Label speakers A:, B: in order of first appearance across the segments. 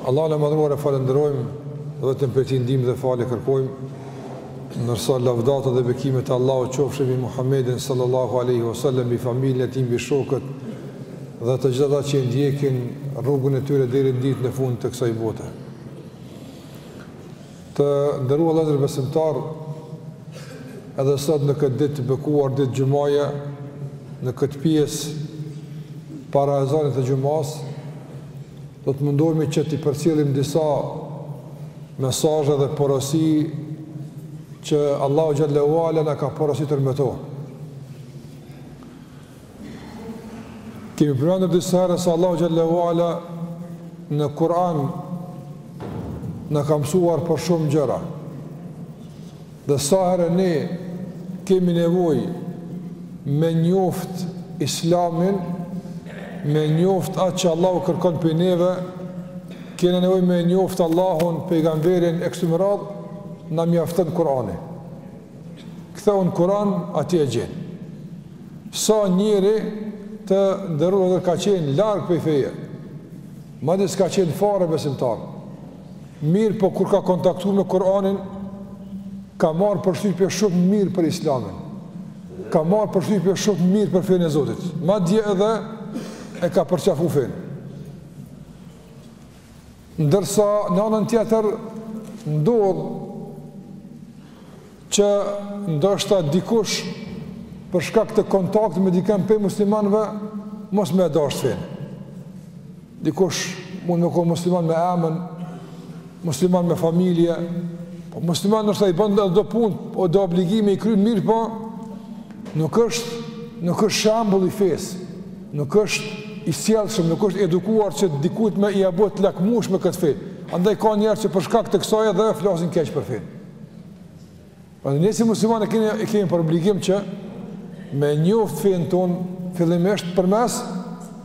A: Allahun e madhëruar e falenderojmë dhe vetëm prej tij ndihmë dhe falje kërkojmë ndërsa lavdatat dhe bekimet e Allahut qofshin mbi Muhammedin sallallahu aleyhi wa sallam mbi familjen e tij mbi shokët dhe të gjithë ata që e ndjekin rrugën e tyre deri në ditën e fundit të kësaj bote Të nderuar vëllezër besimtarë, edhe sot në këtë ditë të bekuar, ditë xhumaje, në këtë pjesë para ezanit të xhumasë, do të mundohemi që t'i përcjellim disa mesazhe dhe porosi që Allahu xhelle ve ala na ka porositur me to. Kemi përmendur disa herë se Allahu xhelle ve ala në Kur'an na ka mësuar për shumë gjëra. Dhe sa herë ne kemi nevojë me njoft Islamin, me njoft atë që Allahu kërkon prej neve, kena nevojë me njoft Allahun, pejgamberin e kështu me radhë, na mjafton Kur'ani. Kthehu në Kur'an, atje e gjen. Sa njeri të nderuar edhe ka qenë larg prej feje, madje s'ka qenë fare besimtar, mirëpo kur ka kontaktu me Kur'anin, ka marrë përshtypje shumë mirë për islamin, ka marrë përshtypje shumë mirë për fenë e Zotit, madje edhe e ka përqafu fenë. Ndërsa në anën tjetër ndodh që ndoshta dikush për shkak të kontaktit me dikën pe muslimanëve mos me e dashtë fenë. Dikush mund me konë musliman me emën, musliman me familje, po musliman ndoshta i bën edhe do punë, o do obligime i kryen, mirëpo nuk është nuk është shembull i fesë. Nuk është i sjellshëm, nuk është i edukuar që dikujt me ia bë të lakmueshme këtë fe. Andaj ka njerëz që për shkak të kësaj edhe flasin keq për fenë. Pra ne si muslimanë e kemi për obligim që me njoft fenë tonë fillimisht përmes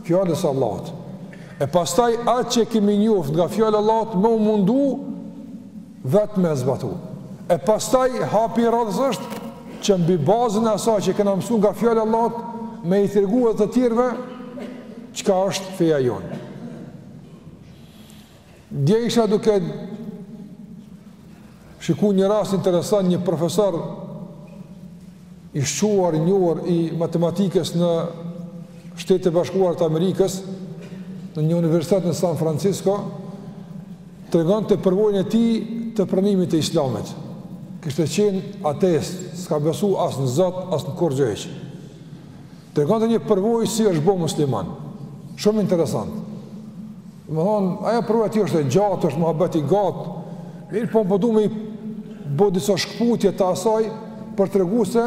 A: fjalës së Allahut. E pastaj atë që e kemi njoft nga fjala e Allahut me u mundu Vetë me e zbatu. E pastaj hapi i radhës është që mbi bazën e asaj që kena mësu nga fjala e Allahut me i tregu edhe të tjerëve çka është feja jonë. Dje isha duke shiku një rast interesant një profesor i shquar, i njohur i matematikës në Shtetet e Bashkuara të Amerikës në një universitet në San Francisco Tregonte përvojën e tij të pranimit të Islamit. Kishte qenë ateist, s'ka besu as në Zot, as në kurrgjë hiç. Tregonte një përvojë si është bo musliman. Shumë interesant. Domethënë, ajo përvojë e tij është e gjatë, është muhabet i gatë, mirëpo po du me i bo disa shkëputje të asaj për tregu se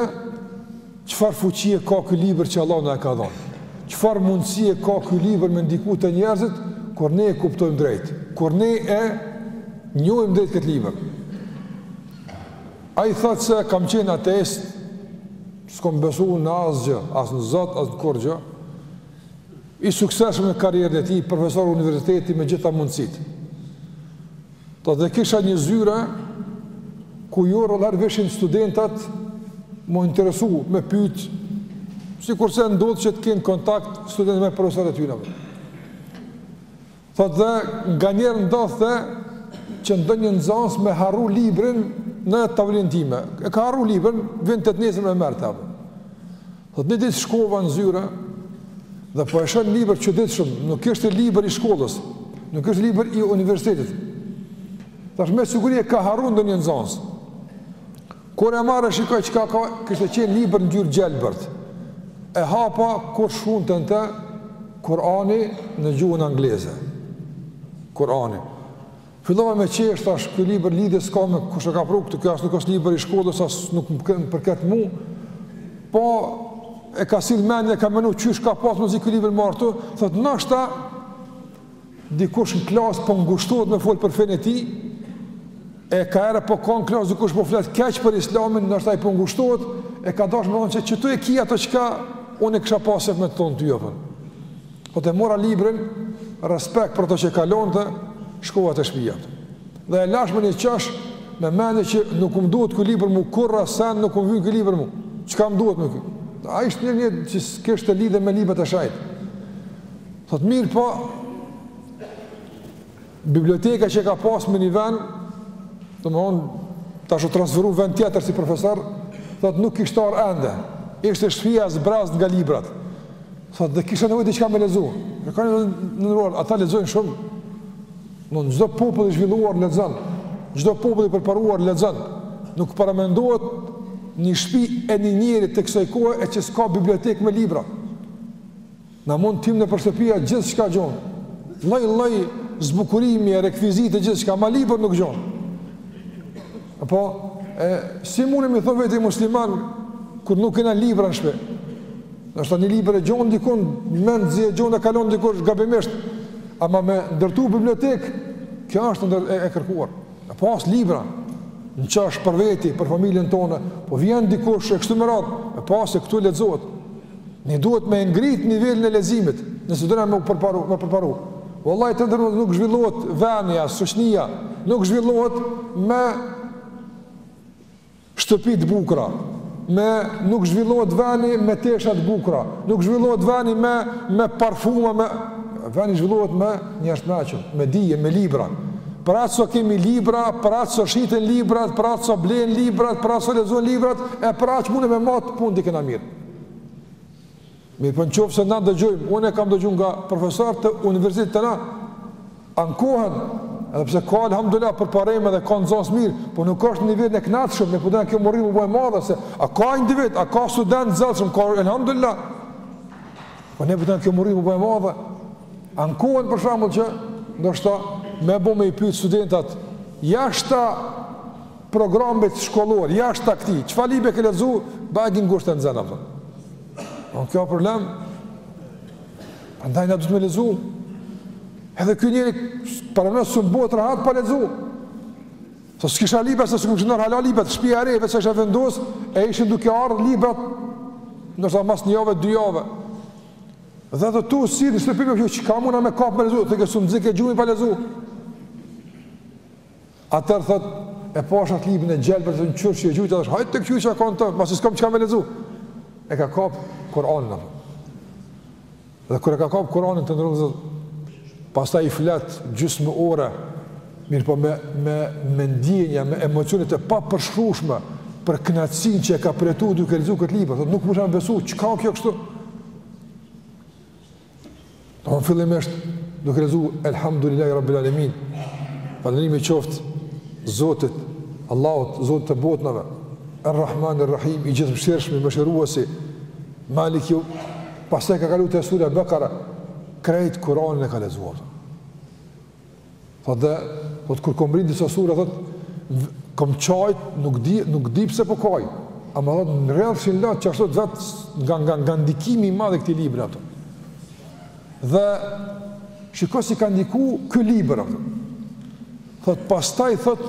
A: Çfarë fuqie ka ky libër që Allahu na e ka dhonë? Çfarë mundësie ka ky libër me ndiku te njerëzit kur ne e kuptojmë drejt, kur ne e njohim drejt këtë libër? Ai thotë se kam qenë ateist, s'kam besu në asgjë, as në Zot, as në kurrgjo. I suksesshëm në karrierën e tij, profesor universiteti me gjitha mundësitë. Thotë dhe kisha një zyre ku jo rrallëherë vishin studentat m'u interesu me pyt sikurse ndodh që të kenë kontakt studentat me profesorat e tyra. Thotë dhe nganjëherë ndodhte që ndonjë nxanës me harru librin në tavolinën time. E ka harru librin, vinte të nesërmen e merrte Thotë një ditë shkova në zyra dhe po e shoh libër të çuditshëm, nuk ishte libër i shkollës, nuk ishte libër i universitetit. Tash me siguri e ka harru ndonjë nxënës. Kur e marr shikoj çka ka, kishte qenë libër ngjyrë gjelbërt. E hapa kur shkrunte në të Kurani në gjuhën angleze. Kurani. Fillova me qesh tash ky libër lidhje s'ka me kush e ka pru këtë, kjo as nuk është libër i shkollës, as nuk më përket mu, po e ka sill mendja, ka menu qysh ka pas mundësi ky libër m'ardh këtu, thot nashta dikush në klasë po ngushtohet me fol për fenë e tij, e ka herë po kon në klasë dikush po flet keq për islamin, nashta ai po ngushtohet, e ka dashur me thonë se qetu e ki ato çka unë e kisha pas me të thonë ty apo. Thotë e mora librin, respekt për ato që e ka lonë, shkova te shtëpia. Dhe e lashë m'një qosh me mendje që nuk më duhet ky libër mu kurrsen nuk më vyn ky libër mu. Çka më duhet mu ky? Ai s'ishte njeri që kishte lidhje me librat e shejtë. Thotë mirëpo Biblioteka që e ka pas me një vend, domethonë, tash u transferu vend tjetër si profesor, thot nuk kishte ardhë ende, ishte shpia zbrazët nga librat, thot dhe kisha nevojë diçka me lexu, e ka një në nëruar, ata lexojnë shumë, në në çdo popull i zhvilluar lexon, çdo popull i përparuar lexon, nuk paramendohet një shpi e një njeri të kësaj kohe e që s'ka bibliotekë me libra. Na mund tim nëpër shtëpia gjithçka gjon, lloj lloj zbukurimi e rekvizite gjithçka, ama libër nuk gjon. Apo, e, si mun me i thonë veti musliman, kur nuk kena libra në shpi. Ndoshta një libër e gjon dikun, mezi e gjon, e ka lonë dikush, gabimisht, ama me ndërtu bibliotekë, kjo është ndër, e, e kërkuar. Me pas libra, n'qoftë për veti, për familjen tonë, po vjen dikush e kështu me radhë, e pastaj këtu lexohet. Ne duhet me ngrit nivelin e leximit, nëse dona me përparu, me përparu. Wallahi të nderuar nuk zhvillohet veni a shoqnia, nuk zhvillohet me shtëpi të bukura, e nuk zhvillohet veni me tesha të bukura, nuk zhvillohet veni me me parfuma me veni zhvillohet me njerëz të meçëm, me dije, me libra. Për aq sa kemi libra, për aq sa shiten librat, për aq sa blehen librat, për aq sa lexohen librat, e për aq mundemi me matë punët i kena mirë. Mirëpo në qoftë se na dëgjojmë, unë e kam dëgju nga profesorë të universitetit te na, ankohen, edhe pse ka alhamdulillah përparime dhe ka nxënës të mirë, po nuk është në nivel të knaqshëm, ne po dona kjo mori m'u bo e madhe, se a ka individë, a ka studentë të zellshëm, ka alhamdulillah, po ne po dona kjo mori m'u bo e madhe, ankohen për shembull që, ndoshta, me bo me i pyt studentat, jashta programit shkollor, jashta këtij, çfarë libri ke lexu, ba e gjinë ngusht e në zena, për. Në kjo problem, ndaj na duhet me lexu, edhe ky njeri, për në nësë më botë rahat, pa lexu, thotë s'kisha libra, se s'kisha hala libra, te shpia e re, se isha vendos, e ishin duke ardhë librat, ndoshta mas një jave, dy jave, dhe dhe tu, si, në shtëpi, çka muna me kapë me lexu, se s'më zike gjumi pa lexu, Atëherë thot, e pasha atë librin e gjelbër tu m'kqyrë që e gjujtë, dhe hajt ta kqyri çka ka në të, masi s'kam çka me lexu. E ka kapë Kuranin, a. Dhe kur e ka kapë Kuranin të nderuar, pastaj flet gjysmë ore, mirëpo me, me, me ndjenja, me emocionet e papërshkrushme, për knaqësinë që e ka përjetu duke lexu këtë libër, thot, nuk mujsha me besu, çka kjo kështu? Domethënë fillimisht duke lexu Elhamdulillahi Rabbil Alamin. Falënderimi qoftë Zotit, Allahut, Zotit të botnave. Ar-Rahman Ar-Rahim, i gjithëmëshirshmi, mëshiruesi. Maliki ju. Pastaj ka kalu te sura Bakara. Krejt Kur'anin e ka lexuar. Thot dhe, thot kur kom mrri disa sure, thot, kom qajt, nuk di, nuk di pse po kaj, ama thot, m'rrjedhshin lotët, qashtu vet, nga, nga, nga ndikimi i madh i këtij libri, thot. Dhe, shiko si ka ndiku ky libër, thot. Thot, pastaj, thot,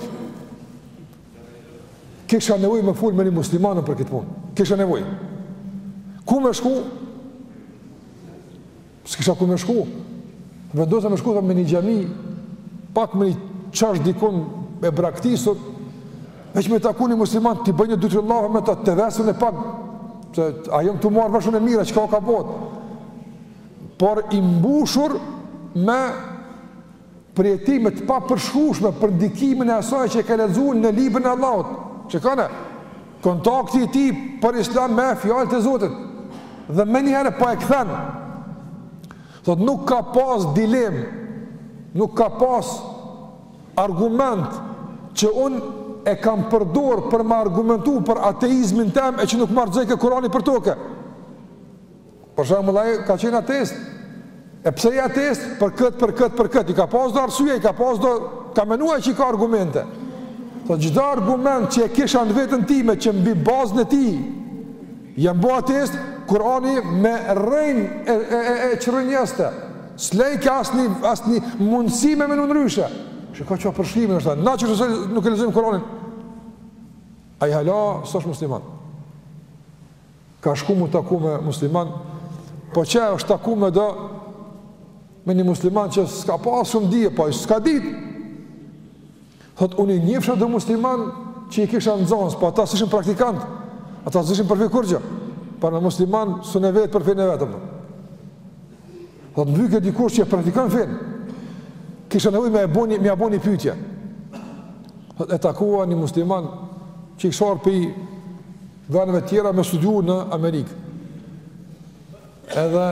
A: kisha nevoj me fol me një musliman për këtë punë, kisha nevoj. Ku me shku? S'kisha ku me shku. Vendosa me shku me një xhami, pak me një qosh dikun e braktisur, veç me taku një musliman, t'i bëj në dy-tri llafe me ta, ta ves një pak, se a jam tu marr vesh une mirë, çka ka botë, por i mbushur me përjetime të papërshkrueshme për ndikimin e asaj që e ka lexuar në librin e Allahut. S'ka kanë kontakti i tij por isha me fjalët e Zotit dhe menjëherë po e kthen. Thot nuk ka pas dilem, nuk ka pas argument që un e kam përdor për me argumentu për ateizmin tem e që nuk ma rrëzojke Kurani për toke. Për shembull ai ka qenë ateist. E pse je ateist? Për këtë, për këtë, për këtë. I ka pas do arsye, i ka pas do ka menuar që ka argumente. Po çdo argument që e kisha në veten time që mbi bazën e tij jam bë ateist, Kurani me rrënjë e e e, e çrrënjeste. S'lejke asni asni mundësi me menu ndryshe. Shiko çfarë përshkrimi është, na që nuk e lexojmë Kur'anin. Ai hala s'është musliman. Ka shku mu taku me musliman, po që është taku me do, me një musliman që s'ka pas shumë dije, po s'ka dit. Thot, unë i njofsha do musliman që i kisha nxënës, po ata s'ishin praktikant, ata s'ishin për fe kurgjë, po një musliman s'un e vet për fenë vetëm. Thot, m'vyke dikush që e praktikon fenë, kisha nevojë me ia bo ni, me ia bo ni pytje. Thot, e takua një musliman që ish ardh prej vendeve tjera me studiu në Amerikë. Edhe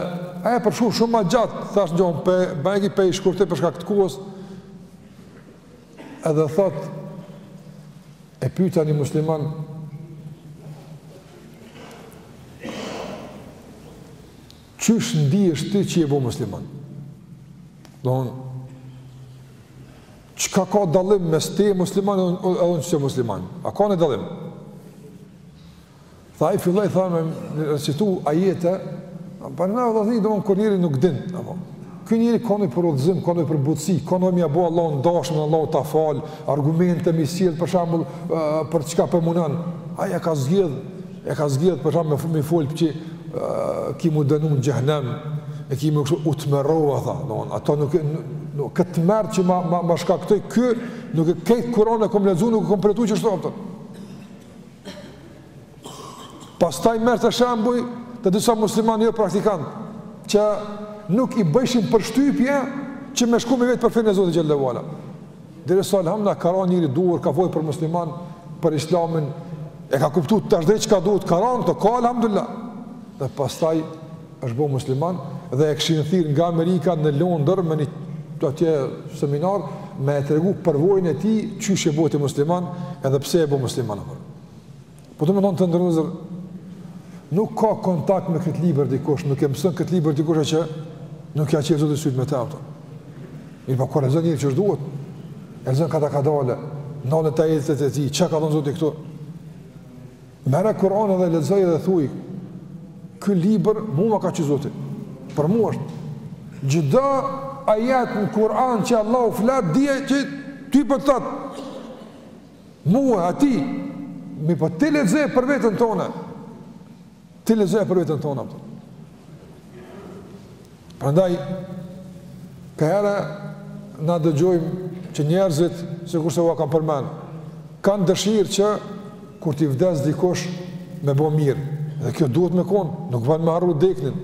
A: ai e përshkrun shumë ma gjatë, thash ngjarjen pe baj, pe shkurtoj për shkak të kohës. Edhe thot e pyeta një musliman Qysh ndihesh ti që je bo musliman? Donë, Çka ka dallim mes teje musliman edhe unë edhe unë që s'jam musliman? A ka naj dallim? Tha ai filloi tha me recitu ajete, për në dhe dhejtë dhe unë kur njeri nuk din, apo. Ky njeri ka nevojë për udhëzim, ka nevojë për butësi, ka nevojë me ia bo Allahun dashëm, Allah ta falë, argumente me i sjell për shembull për çka pe munon, ai ka zgjedhë, E ka zgjedhë për shembull me folë për që ki mu dënu në xhehnem, e ki mu kështu u tmerrova, tha, no, ato nuk e, no, këtë tmerr që ma, ma, ma shkaktoi ky, nuk e krejt Kuranin e kom lexu, nuk e kom përjetu qashtu, a kupton. Pastaj merrte shembuj të disa muslimanë jo praktikantë, që nuk i bëjshin përshtypje, që me shku me vetë për fenë e Zotit Xhelle ve ala. Derisa elhamdulilah ka ra njeri i duhur, ka folë për musliman, për islamin, e ka kuptu tash drejt çka duhet, ka ra në këto, ka elhamdulilah. Dhe pastaj është bo musliman dhe e kishin thirrë nga Amerika në Londër me një atje seminar me e tregu përvojën e tij qysh je bo ti musliman edhe pse je bo musliman. Po domethonë të nderuar vllezër, nuk ka kontakt me këtë libër dikush, nuk e mëson këtë libër dikush e që nuk ja çel Zoti sytë me të, ato. Mirëpo, kur e lexon njeri qysh duhet, e lexon kadal-kadale, nalet te ajetet e tij, çka ka thënë Zoti këtu? Merre Kur'an edhe lexoje edhe thuj, ky libër mu ma ka çu Zoti, për mu është. Çdo ajet në Kur'an që Allahu flet, dije që ty po të thotë, Mu e ty, mirëpo ti lexoje për veten tonë. Ti lexoje për veten tonë. Prandaj kaniherë na dëgjojmë që njerëzit, sikurse ua kam përmend, kanë dëshirë që kur t'i vdes dikush me bo mirë. Dhe kjo duhet me kon, nuk ban me harru deknin.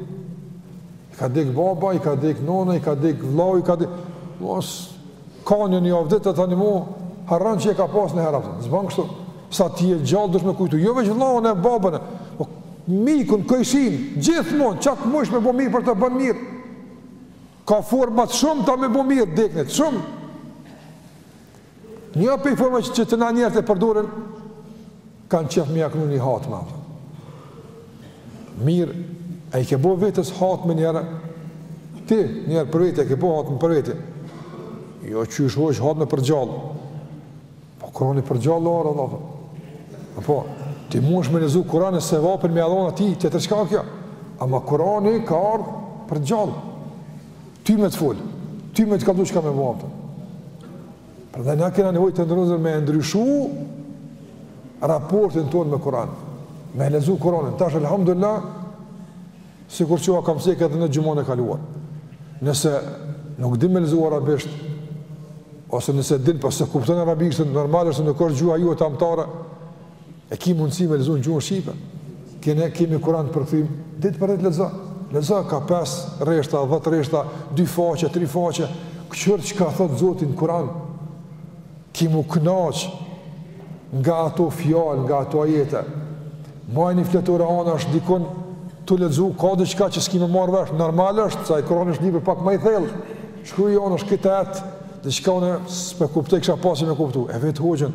A: I ka dek baba, i ka dek nona, i ka dek vllau, i ka dek... Mos, ka një një avdit të thani mu, harran që e ka pas niherë, s'ban kështu, sa të je gjallë dush me kujtu, jo veç vllaun e babën, po, mikun, kojshinë, gjithmonë, ça të mujsh me bo mirë për ta, ban mirë, ka forma të shumta me bo mirë, deknit, shumë, Një prej formave që te na njerëzit e përdorin, kanë qef me ja knu një hatme. Mirë, a i ke bo vetes hatme njëherë, ti njëherë për vete, a ke bo hatme për vete, jo qysh hoxhë hatme për t'gjallë, po Kurani për t'gjallë erdh, Allah, po, po, ti mundesh me lexu Kuranin sevapin me ja dhonë atij, tjetër çka kjo, ama Kurani ka ardhë për t'gjallë, Ty me të folë, ty me të kallxu çka me vepru. Prandaj na kena nevojë të nderuar vllezër me ndryshu raportin tonë me Kuran. Me e lexu Kuranin. Tash, alhamdulillah, sikur ç'ua kam cekë edhe në xhumanë e kaluar. Nëse nuk di me lexu arabisht, ose nëse din, por po s'e kupton arabisht, normal është nuk është gjuha jote amtare, E ki mundësi me lexu në gjuhën shqipe? Kena, kemi Kuran të përkthym. Ditë për ditë lexo. Lexo ka 5 rreshta, 10 rreshta, 2 faqe, 3 faqe. Kqyre çka thotë Zoti n'Kuran, ki m'u knaq nga ato fjalë, nga ato ajete. Maje ni fletore anash dikun, tu lexu ka diçka që s'ki me marrë vesh, normal është, se Kurani është libër pak ma i thellë. Shkruje anash këtë ajet, diçka unë s'pe kuptoj, kisha pas me kuptu. E vet hoxhën,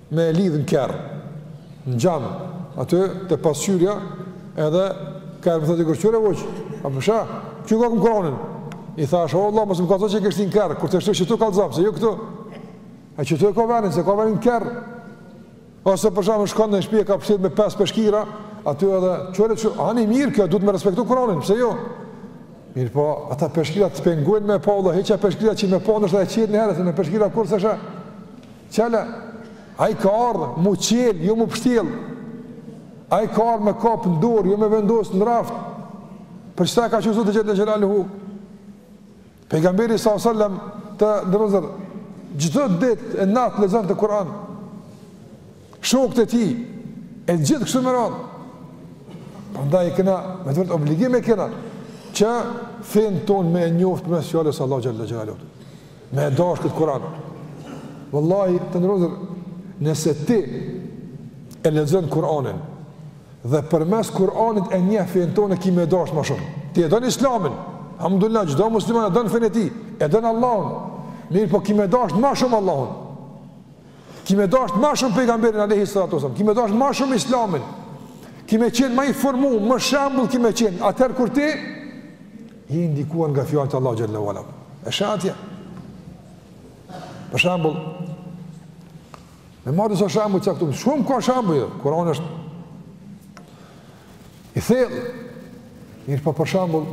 A: me e lidhë në kerr, në xham, aty te pasqyrja edhe kur më thotë kqyre hoxhë, a ma sheh, që ka kam Kuranin? I thashë, o Allah, mos më ka thotë që e ki shti në kerr, kur të shtë që tu ka të se jo këtu, qaty e ka venin, s'e ka venin në kerr, ose për shembull shkon në shtëpi ka pështjellë me pesë peshkira, aty edhe çore çu, ani mirë kjo, duhet me respektu Kur'anin, pse jo? Mirëpo, ata peshkira të pengojnë me pa Allah, heqi peshkirat që me pa nashta e çel nëherë, me peshkira kurrë s'e sheh. Qala, Ai ka ardhë m'u çelë, jo m'u pështjellë. Ai ka ardhë me kapë në dorë, jo me vendosë në raft. Për qëta ka çu Zoti xhel-le xhelaluhu. Pejgamberi s.a.s. të nderu vllezër, çdo ditë e natë lexonte Kur'an. Shokët e tij, e gjithë kështu me radhë. Prandaj e kena, me të vërtë obligim e kena, që fenë tonë me njoftë përmes fjalës Allah xhel-le xhelaluhu. Me e dashtë këtë Kuran. Vallahi, të nderu vllezër, nëse ti e lexon Kuranin, dhe përmes Kuranit e njeh fenë tonë e ki me e dashtë ma shumë. Ti e don islamin, elhamdulilah, çdo musliman e don fenë e tij, e don Allahun, mirëpo ki me dashtë ma shumë Allahun. Ki me dashtë ma shumë pejgamberin alejhi salatu ve selam, ki me dashtë ma shumë islamin, ki me qenë ma i formum, ma shembull ki me qenë, atëherë kur ti, Je i ndikuar nga fjalët e Allahut xhel-le ve ala. E sheh atje. Për shembull, me marrë disa shembuj të caktuar. Shumë ka shembuj. Jo. Kurani është i thellë. Mirëpo për shembull,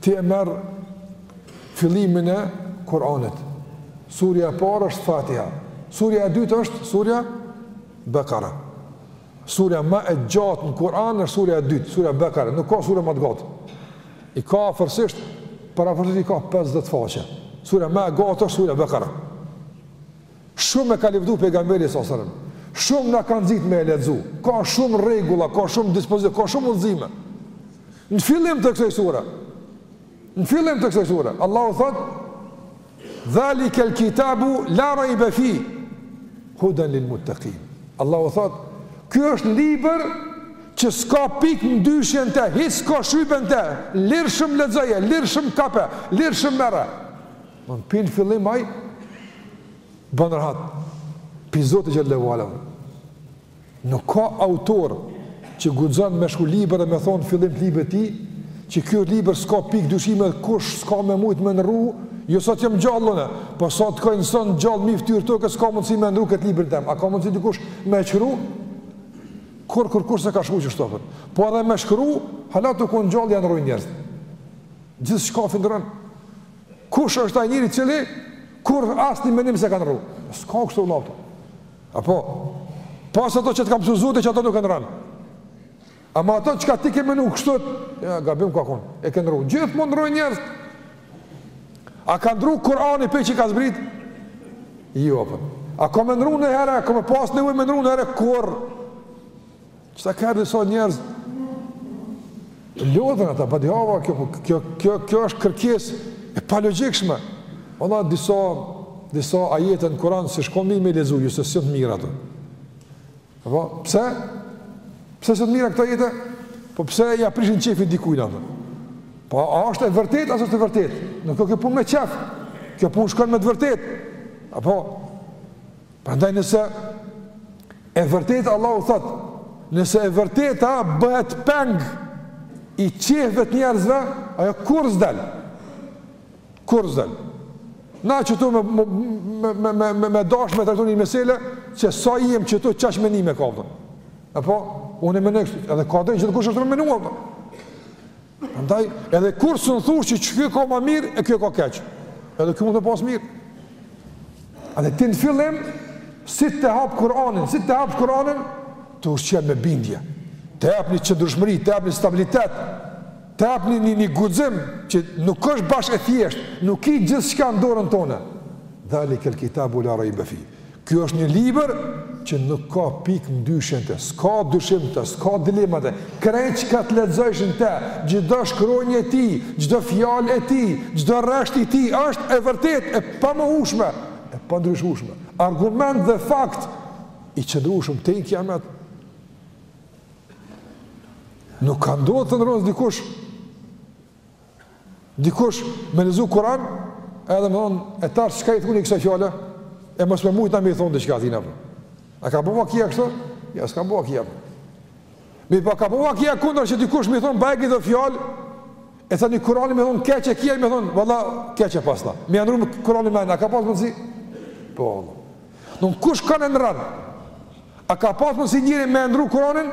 A: ti e merr fillimin e Kur'anit. Surja e parë është Fatiha. Surja e dytë është surja Bekara. Surja më e gjatë në Kur'an është surja e dytë, surja Bekare, nuk ka sure ma të gjatë. I ka afërsisht, parafërsisht i ka 50 faqe. Surja më e gjatë është surja Bekare. Shumë e ka lëvdu pejgamberi s.a.s.. Shumë na ka nxitë me e lexu. Ka shumë rregulla, ka shumë dispozita, ka shumë udhëzime. Në fillim të kësaj sure, në fillim të kësaj sure, Allahu thotë, Dhalikel kitabu la raiba fi hudan lil muttaqin. Allahu thot, ky është libër që s'ka pik ndyshje në te, hiç s'ka shybe në te, lirshëm lexoje, lirshëm kape, lirshëm merre. Ne pi n'fillim ai ban rahat. Pi Zoti xhelle ve ala. Nuk ka autor që guxon me shkru libër dhe me thon n'fillim të librit tij, që ky libër s'ka pikë dyshimi dhe kush s'ka me mujtë me ndrru, jo sa të jam gjallë une, po sa të ken insan gjallë mi ftyrë tokës s'ka mundësi me ndrru këtë libër tem, a ka mundësi dikush me e shkru? Kurr, kurr, kurr s'e ka shkru qeshtu fën? Po edhe me shkru, hala tu konë gjallë ja ndrrojn njerëz. Gjithçka findërën, kush është ai njeri i cili kurr asnjë menim s'e ka ndrru? S'ka kështu u lapë. Apo, pos ato që t'ka mësu Zoti që ato nuk e ndrron. Ama ato çka ti ke menu kështu, jo, gabim ka konë, e ke ndru. Gjithmon ndrojn njerëzt. A ka ndru Kurani pe që ka zbrit? Jo, për. A ka me ndru nëherë, a ka me pas nevojë me ndru nëherë, kurr? Qata ka herë disa njerëz, lodhen ata badihava, kjo, po, kjo, kjo, kjo është kërkesë e palogjikshme. Ona disa, disa ajete në Kuran, s'shkon mirë me i lexu, se s'jan të mira ato. Apo, pse? Pse s'jan të mira këto ajete? Po pse ja prishin qefin dikujna ato? Po, a është e vërtet, a s'është e vërtet? Nuk o kjo punë me qef, kjo punë shkon me të vërtet. Apo, Prandaj nëse e vërteta Allahu thot, nëse e vërteta bëhet peng i qefve të njerëzve, ajo kurr s'del. Kurr s'del. Na qetu me, me, me, me, me, me dash me trajtu një mesele, që sa jem qetu qaq menime ka, përdo. Apo, unë e menoj kështu, edhe ka dhe çdokush është me menu, përdo. Andaj, edhe kurr s'un thush që qe kjo ka ma mirë, e kjo ka keq. Edhe kjo mund të pas mirë. Edhe ti në fillim, si të hapë Kur'anin, si të hapë Kur'anin, të ushqen me bindje. Të jap një qëndrushmëri, të jap një stabilitet, të jap një, një, një guxim, që nuk është bash e thjeshtë, nuk ki gjithçka në dorën tonë. Dhalikel kitabu la raiba fi. Ky është një libër që nuk ka pikë ndyshje në të, s'ka dyshim n'të, s'ka dilema n'të, krejt çka të lexojsh në të, çdo shkronjë e tij, çdo fjalë e tij, çdo rresht i tij, është e vërtetë, e pamohushme, e pandryshushme, argument dhe fakt, i qëndrushëm tej n'kijamet, nuk ka ndodhë ta ndrrojë dikush, Dikush me lexu Kur'an, edhe me thonë, e tash çka i thu ti kësaj fjale, e mos me mujt me i thonë diçka. A ka bo vaki kështu? Ja, s'ka bo vaki. Mi pa po ka bo vaki e kundërta që dikush me i thonë, bajagi do fjalë, e thë një Kur'an me thonë, keq e ki, me thonë, valla, keq e pasta. Me ndrru Kur'anin, a ka pas mundësi? Po, nuk kush ka në nërën? A ka pas mundësi njëri me ndrru Kur'anin?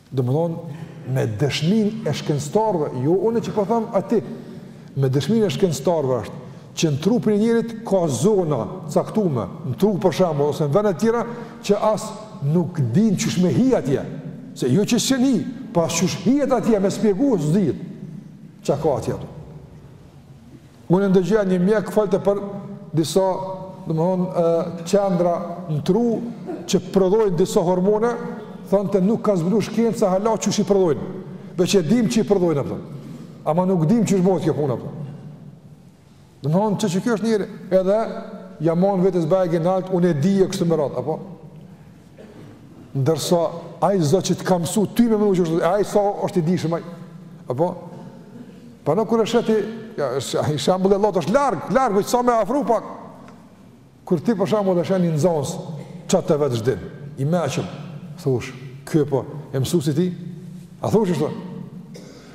A: Domethonë me dëshminë e shkencëtarëve, jo unë që po tham aty. Me dëshminë e shkencëtarëve është që në trupin e njeriut ka zona t'caktume, në tru për shembull ose në vende të tjera që as nuk dinë qysh me hi atje. Se jo që s'hin, po as qysh hihet atje me spjegu s'dihet. Çka ka atje? Unë e ndëgjoja një mjek folte për disa, domethënë, qendra në tru që prodhojnë disa hormone, thonte nuk ka zbulu shkenca hala qysh i prodhojnë. Veç e dim që i prodhojnë apo. Ama nuk dim qysh bohet kjo punë apo. Domethënë, qe që ky është njeri, edhe ia mon vetes bajagi nalt, unë e di e kështu me radhë, apo. Ndërsa ai zot që të ka mësu ty me menu qysh, e ai sa është i dijshëm ai. Apo? Po kur e sheh ti, ja, është, ai shambull e Allahu është larg, larg, veç sa me afru pak. Kur ti për shambull e sheh një nxons, që t'vet çdin, i meçëm, thu qysh, ky po e mësu si ti? A thu qysh?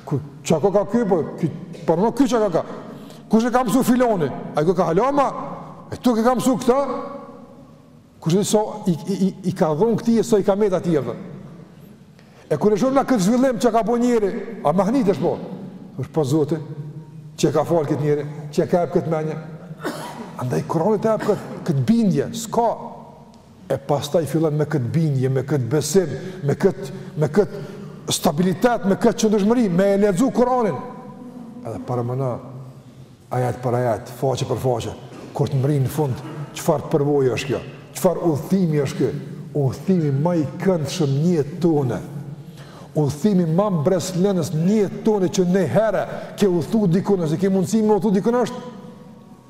A: Ku, çka koka ky po, ky, po ky çka koka? Kush e ka mësu? Filoni? Ai koka hala ma? E tek e ka mësu këta? Kush sa i, i, i, i ka dhon këtij e sa i ka met atij apo? E kur e shoh në këtë zhvillim që ka bo njeri, a mahnitesh po? Eh po Zoti që e ka fal këtë njeri, që i ka jap këtë mendje. Andaj Kurani ta jep këtë, këtë bindje, s'ka e pastaj fillon me këtë bindje, me këtë besim, me këtë me këtë stabilitet, me këtë qëndrueshmëri, me e lexu Kur'anin. Edhe paramen ajet për ajet, faqe për faqe, kur të mrrin në fund, çfarë përvoje është kjo, çfarë udhëtimi është kjo, udhëtimi ma i këndshëm në jetë tonde, udhëtimi ma mbresëlënës në jetë tonde që nëjherë ke udhëtu dikun, ose ke mundësi me udhëtu dikun është,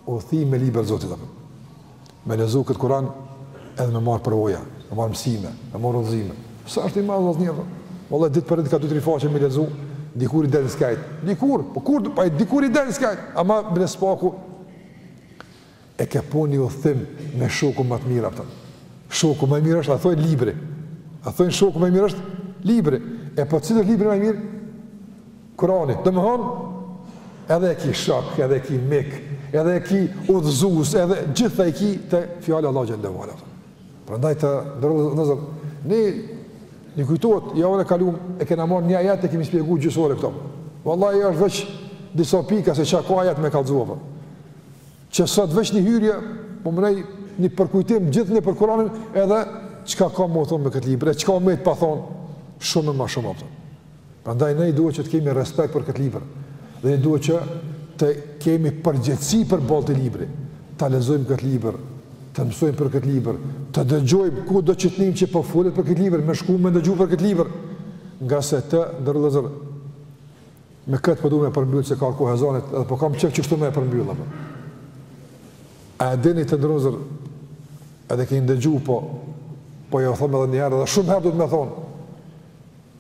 A: udhëtimi me libër t'Zotit. Me lexu këtë Kur'an edhe me marr përvoja, me marr mësime, me marr udhëzime. Sa është i madh fati i njeriut. Valla ditë për ditë ka dy tri faqe me lexu, dikur i del n'skaj. Dikur, po kur pa dikur i del n'skaj, ama bile s'paku e ke bo ni udhtim me shokun më të mirë apo. Shoku më i mirë është a thojnë libri. A thojnë shoku më i mirë është libri. E po cili është libri më i mirë? Kur'anit. Domethënë, edhe e ki shok, edhe e ki mik, edhe e ki udhëzues, edhe gjithë e ki te fjala e Allahut xhelle ue ala. Prandaj të nderuar vëllezër, në ju kujtohet javën e kaluar e kena marr një ajet e kemi shpjeguar gjysore këto. Wallahi është veç disa pika se çka ka ajet me kallxu. Që sot veç një hyrje, po me një përkujtim gjithë në për Kur'anin edhe çka ka me thon me këtë libër, çka më të pa thon shumë më shumë ato. Prandaj ne duhet që të kemi respekt për këtë libër dhe ne duhet që të kemi përgjegjësi përballë këtij libri. Ta lexojmë këtë libër, të mësojmë për këtë libër, të dëgjojmë kudo që të nijmë që po folet për këtë libër, me shku me ndëgju për këtë libër, ngase të nderuar vëllezër, me këtë po du me përmbyllë se ka koha e ezanit, edhe po kam qef qështu me përmbyllë. A e dini të nderuar vëllezër, edhe e keni ndëgju, po, po e thom edhe njëherë, edhe shumë herë duhet me thonë,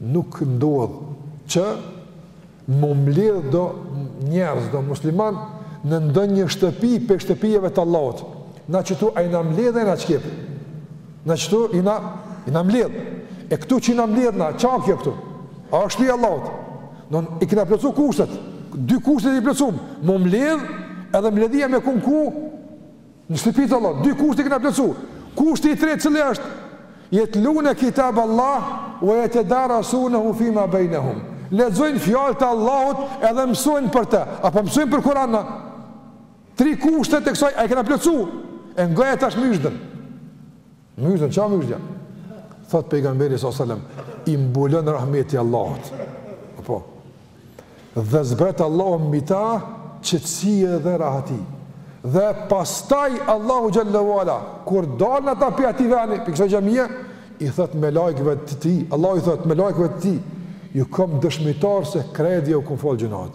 A: nuk ndodh që m'u mbledh do njerëz, do musliman, në ndonjë shtëpi pej shtëpive të Allahut. Na qëtu a jena mbledh a jena shkep. Na qëtu jena, jena mbledh. E këtu që jena mbledh na, qa kjo këtu? A shtëpi e Allahut? Ne i kena plotsu kushtet. Dy kushtet i plotsum. M'u mbledh edhe mbledhja me kon ku? Në shtëpi të Allahut, dy kushte i kena plotsu. Kushti i tretë cili është, jetlune kitab Allah, ue jetedarasunehu fima bejnehum. Lexojnë fjalët e Allahut edhe mësojnë për të, apo mësojnë për Kuranin. Tri kushte të kësaj, a i kena plotsu, e ngoje tash myzhden. Myzhden, ça myzhdja? Thotë pejgamberi s.a.s. I mbulon rahmeti i Allahut. Apo, dhe zbret Allahu mbi ta qetësi dhe rahati. Dhe pastaj Allahu xhelle ue ala kur dalin ata pi atij veni, pi kësaj xhamie, i thot melaikeve të tij, Allahu i thot melaikeve të tij, ju kam dëshmitar se krejt jau kom fal gjynahet.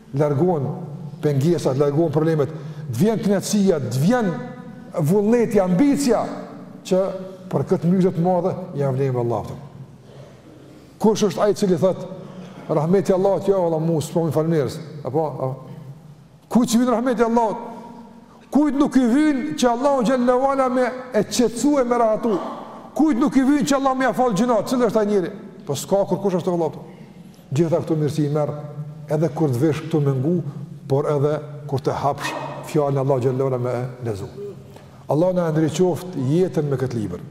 A: largohen pengesat, largohen problemet, të vjen kënaqësia, të vjen vullneti, ambicia që për këtë mirësi të madhe ja vlen vallahi. Kush është ai i cili thot rahmeti i Allahut jo valla mu s'po më vyn faleminers. Apo, apo. Kujt s'i vyn rahmeti i Allahut? Kujt nuk i vyn që Allahu xhelle ue ala me e qetësu e me rahatu? Kujt nuk i vyn që Allahu me ia fal gjynahet? Cili është ai njeri? Po s'ka kurkush është vëllatu. Gjitha këto mirësi i merr edhe kur të vish këtu me ngu, por edhe kur të hapsh fjalën e Allahut xhelle ue ala me lexu. Allahu na e ndriçoft jetën me këtë libër.